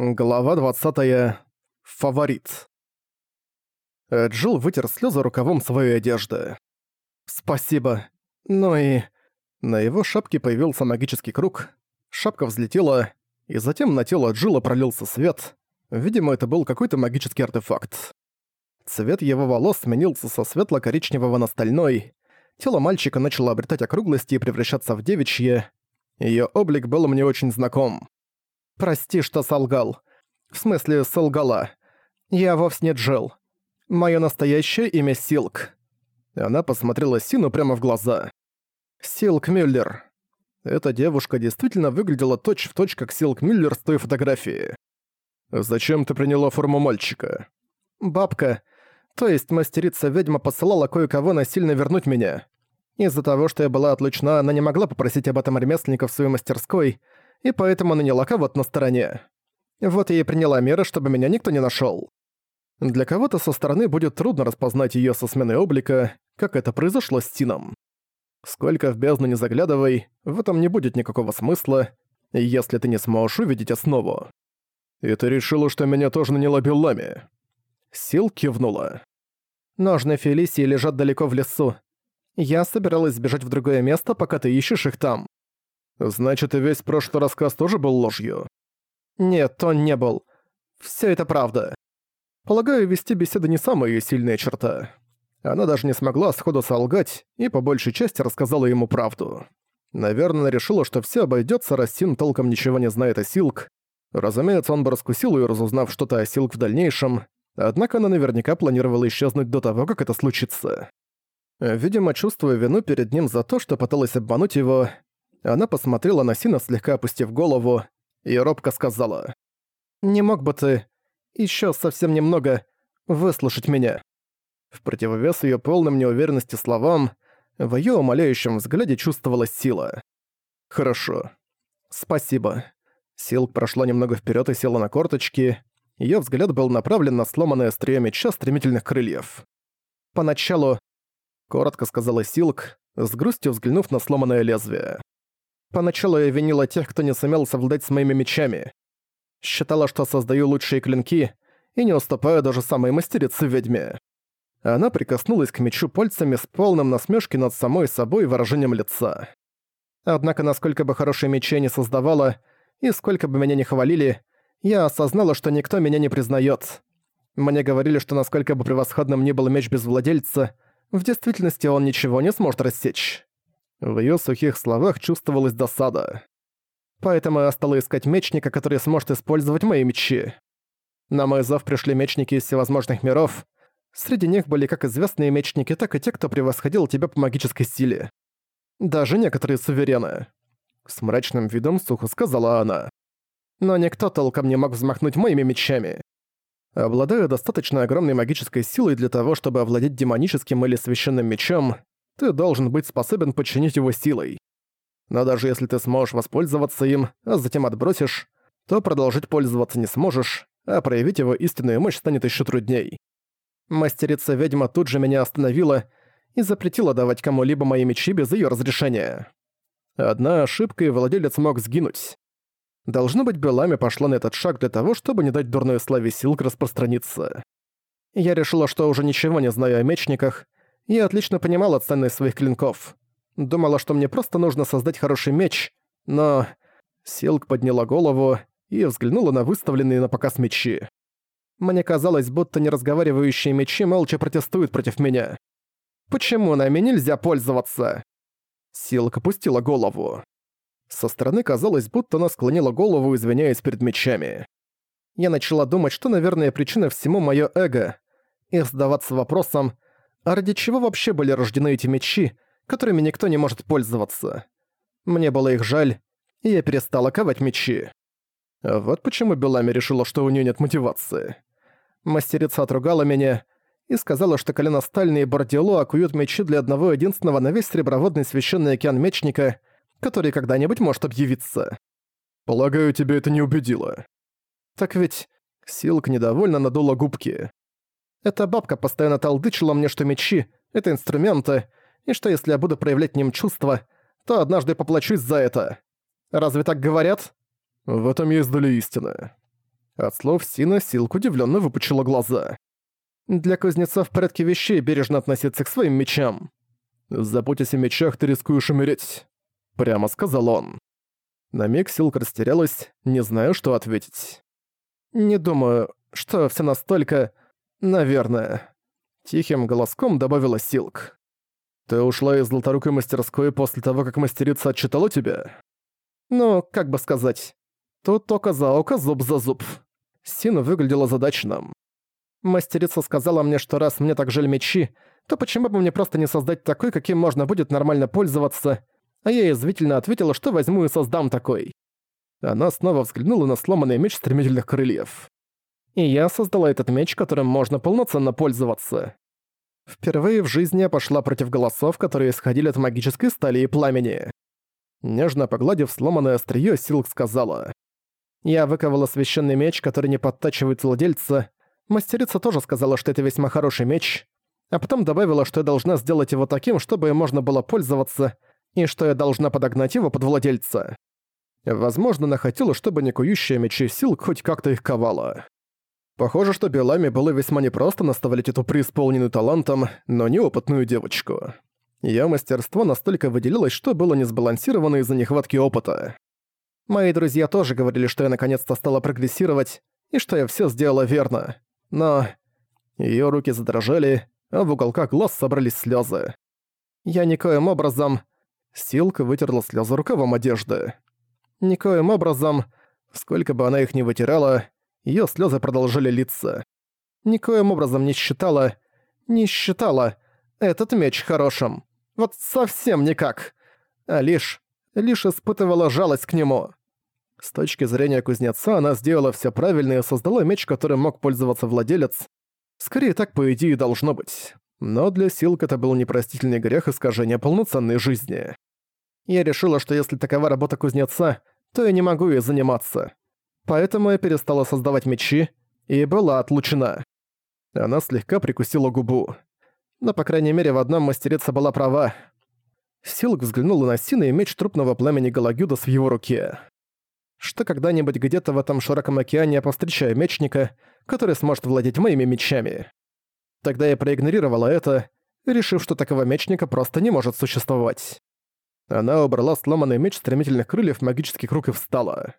Глава 20. Фаворит. Э, Джилл вытер слезы рукавом своей одежды. «Спасибо. Ну и...» На его шапке появился магический круг, шапка взлетела, и затем на тело Джилла пролился свет. Видимо, это был какой-то магический артефакт. Цвет его волос сменился со светло-коричневого на стальной. Тело мальчика начало обретать округлости и превращаться в девичье. Её облик был мне очень знаком. Прости, что солгал. В смысле, солгала. Я вовсе не Джилл. Моё настоящее имя Силк. Она посмотрела Сину прямо в глаза. Силк Мюллер. Эта девушка действительно выглядела точь-в-точь, точь, как Силк Мюллер с той фотографии. «Зачем ты приняла форму мальчика?» «Бабка, то есть мастерица-ведьма посылала кое-кого насильно вернуть меня. Из-за того, что я была отлучена, она не могла попросить об этом ремесленника в своей мастерской, и поэтому наняла кого-то на стороне. Вот я и приняла меры, чтобы меня никто не нашёл. Для кого-то со стороны будет трудно распознать её со сменой облика, как это произошло с Тином. Сколько в бездну не заглядывай, в этом не будет никакого смысла, если ты не сможешь увидеть основу. И ты решила, что меня тоже наняла Беллами? Сил кивнула. Ножны Фелисии лежат далеко в лесу. Я собиралась сбежать в другое место, пока ты ищешь их там. Значит, и весь прошлый рассказ тоже был ложью? Нет, он не был. Все это правда. Полагаю, вести беседы не самая её сильная черта. Она даже не смогла сходу солгать и по большей части рассказала ему правду. Наверное, решила, что все обойдется, раз Син толком ничего не знает о Силк. Разумеется, он бы раскусил её, разузнав что-то о Силк в дальнейшем, однако она наверняка планировала исчезнуть до того, как это случится. Видимо, чувствуя вину перед ним за то, что пыталась обмануть его, она посмотрела на Сина, слегка опустив голову, и робко сказала. «Не мог бы ты еще совсем немного выслушать меня?» В противовес ее полным неуверенности словам, в ее умоляющем взгляде чувствовалась сила. «Хорошо. Спасибо». Силк прошла немного вперед и села на корточки. Ее взгляд был направлен на сломанное острие меча стремительных крыльев. «Поначалу...» — коротко сказала Силк, с грустью взглянув на сломанное лезвие. Поначалу я винила тех, кто не сумел совладать с моими мечами. Считала, что создаю лучшие клинки и не уступаю даже самой мастерице-ведьме. Она прикоснулась к мечу пальцами с полным насмешки над самой собой выражением лица. Однако, насколько бы хорошие мечи я не создавала, и сколько бы меня не хвалили, я осознала, что никто меня не признает. Мне говорили, что насколько бы превосходным ни был меч без владельца, в действительности он ничего не сможет рассечь. В её сухих словах чувствовалась досада. Поэтому я стала искать мечника, который сможет использовать мои мечи. На мой зов пришли мечники из всевозможных миров. Среди них были как известные мечники, так и те, кто превосходил тебя по магической силе. Даже некоторые суверены. С мрачным видом сухо сказала она. Но никто толком не мог взмахнуть моими мечами. Обладая достаточно огромной магической силой для того, чтобы овладеть демоническим или священным мечом, ты должен быть способен подчинить его силой. Но даже если ты сможешь воспользоваться им, а затем отбросишь, то продолжить пользоваться не сможешь, а проявить его истинную мощь станет еще трудней. Мастерица-ведьма тут же меня остановила и запретила давать кому-либо мои мечи без ее разрешения. Одна ошибка, и владелец мог сгинуть. Должно быть, Белами пошла на этот шаг для того, чтобы не дать дурной славе Силк распространиться. Я решила, что уже ничего не знаю о мечниках, я отлично понимала ценность своих клинков. Думала, что мне просто нужно создать хороший меч, но... Силк подняла голову и взглянула на выставленные на показ мечи. Мне казалось, будто неразговаривающие мечи молча протестуют против меня. «Почему нами нельзя пользоваться?» Силк опустила голову. Со стороны казалось, будто она склонила голову, извиняясь перед мечами. Я начала думать, что, наверное, причина всему моё эго, и задаваться вопросом, а ради чего вообще были рождены эти мечи, которыми никто не может пользоваться? Мне было их жаль, и я перестала ковать мечи. А вот почему Белами решила, что у нее нет мотивации. Мастерица отругала меня и сказала, что коленостальные бордело окуют мечи для одного единственного на весь среброводный священный океан мечника, который когда-нибудь может объявиться. Полагаю, тебе это не убедило. Так ведь Силк недовольно надула губки. Эта бабка постоянно толдычила мне, что мечи — это инструменты, и что если я буду проявлять ним чувства, то однажды поплачусь за это. Разве так говорят? В этом есть доля истины. От слов Сина Силк удивленно выпучила глаза. «Для кузнеца в порядке вещей бережно относиться к своим мечам». «Заботясь о мечах, ты рискуешь умереть», — прямо сказал он. На миг Силк растерялась, не зная, что ответить. «Не думаю, что все настолько... наверное...» Тихим голоском добавила Силк. «Ты ушла из золоторукой мастерской после того, как мастерица отчитала тебя?» «Ну, как бы сказать. Тут око за око, зуб за зуб». Сина выглядела задачным. Мастерица сказала мне, что раз мне так жаль мечи, то почему бы мне просто не создать такой, каким можно будет нормально пользоваться, а я язвительно ответила, что возьму и создам такой. Она снова взглянула на сломанный меч стремительных крыльев. И я создала этот меч, которым можно полноценно пользоваться. Впервые в жизни я пошла против голосов, которые исходили от магической стали и пламени. Нежно погладив сломанное остриё, Силк сказала. «Я выковала священный меч, который не подтачивает владельца. Мастерица тоже сказала, что это весьма хороший меч, а потом добавила, что я должна сделать его таким, чтобы можно было пользоваться, и что я должна подогнать его под владельца. Возможно, она хотела, чтобы не кующая мечи сил хоть как-то их ковала. Похоже, что Белами было весьма непросто наставлять эту преисполненную талантом, но неопытную девочку. Её мастерство настолько выделилось, что было не сбалансировано из-за нехватки опыта. Мои друзья тоже говорили, что я наконец-то стала прогрессировать, и что я всё сделала верно. Но... Её руки задрожали, а в уголках глаз собрались слёзы. Я никоим образом... Силка вытерла слёзы рукавом одежды. Никоим образом, сколько бы она их ни вытирала, её слёзы продолжали литься. Никоим образом не считала... Не считала этот меч хорошим. Вот совсем никак. А лишь... лишь испытывала жалость к нему. С точки зрения кузнеца она сделала всё правильно и создала меч, которым мог пользоваться владелец. Скорее так, по идее, должно быть. Но для Силк это был непростительный грех искажения полноценной жизни. Я решила, что если такова работа кузнеца, то я не могу ей заниматься. Поэтому я перестала создавать мечи и была отлучена. Она слегка прикусила губу. Но, по крайней мере, в одном мастерица была права. Силк взглянула на Сина и меч трупного племени Галагюдас в его руке. Что когда-нибудь где-то в этом широком океане я повстречаю мечника, который сможет владеть моими мечами. Тогда я проигнорировала это, решив, что такого мечника просто не может существовать. Она убрала сломанный меч стремительных крыльев в магический круг и встала.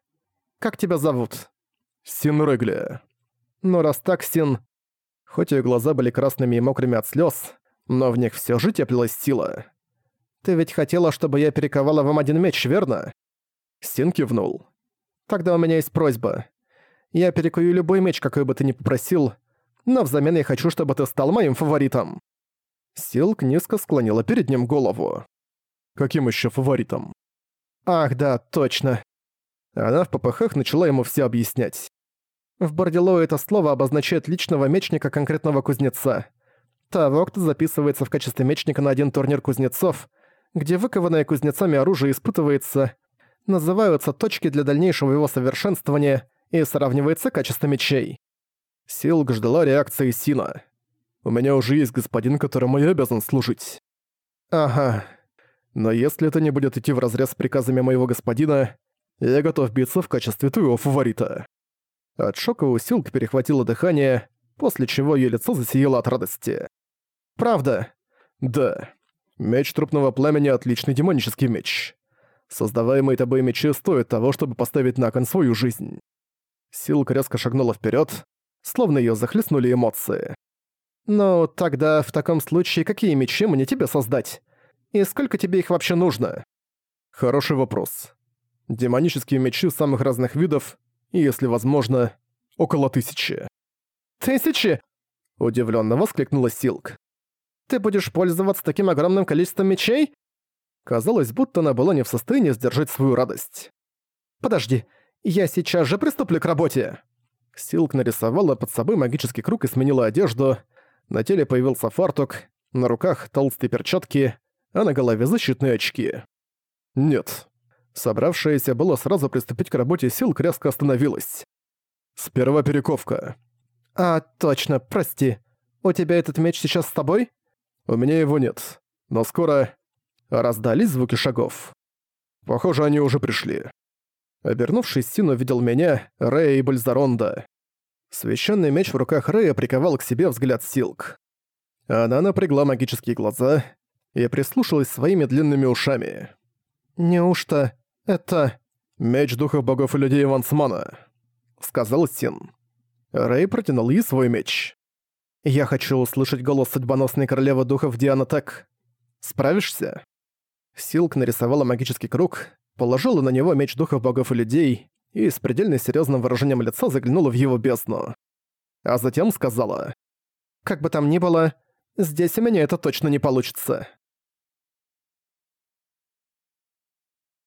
«Как тебя зовут?» «Син Рыгли». «Ну раз так, Син...» Хоть ее глаза были красными и мокрыми от слез, но в них все же теплилась сила. «Ты ведь хотела, чтобы я перековала вам один меч, верно?» Син кивнул. «Тогда у меня есть просьба. Я перекую любой меч, какой бы ты ни попросил, но взамен я хочу, чтобы ты стал моим фаворитом». Силк низко склонила перед ним голову. «Каким еще фаворитом?» «Ах, да, точно». Она в попыхах начала ему все объяснять. В Борделоо это слово обозначает личного мечника конкретного кузнеца. Того, кто записывается в качестве мечника на один турнир кузнецов, где выкованное кузнецами оружие испытывается, называются точки для дальнейшего его совершенствования и сравнивается качество мечей. Силк ждала реакции Сина. «У меня уже есть господин, которому я обязан служить». «Ага. Но если это не будет идти вразрез с приказами моего господина, я готов биться в качестве твоего фаворита». От шока у Силк перехватило дыхание, после чего ее лицо засияло от радости. «Правда?» «Да. Меч трупного пламени — отличный демонический меч. Создаваемые тобой мечи стоят того, чтобы поставить на кон свою жизнь». Силк резко шагнула вперед, словно ее захлестнули эмоции. «Ну, тогда в таком случае какие мечи мне тебе создать? И сколько тебе их вообще нужно?» «Хороший вопрос. Демонические мечи самых разных видов, и, если возможно, около тысячи». «Тысячи?» – удивленно воскликнула Силк. «Ты будешь пользоваться таким огромным количеством мечей?» Казалось, будто она была не в состоянии сдержать свою радость. «Подожди, я сейчас же приступлю к работе!» Силк нарисовала под собой магический круг и сменила одежду. На теле появился фартук, на руках толстые перчатки, а на голове защитные очки. Нет. Собравшаяся было сразу приступить к работе Силк резко остановилась. Сперва перековка. «А, точно, прости. У тебя этот меч сейчас с тобой?» «У меня его нет. Но скоро...» Раздались звуки шагов. Похоже, они уже пришли. Обернувшись, Син увидел меня, Рэя и Бальзаронда. Священный меч в руках Рэя приковал к себе взгляд Силк. Она напрягла магические глаза и прислушалась своими длинными ушами. «Неужто это...» «Меч духов богов и людей Вансмана», — сказал Син. Рэй протянул ей свой меч. «Я хочу услышать голос судьбоносной королевы духов Диана Так. Справишься?» Силк нарисовала магический круг, положила на него меч духов богов и людей и с предельно серьезным выражением лица заглянула в его бездну. А затем сказала, «Как бы там ни было, здесь у меня это точно не получится».